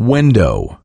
window.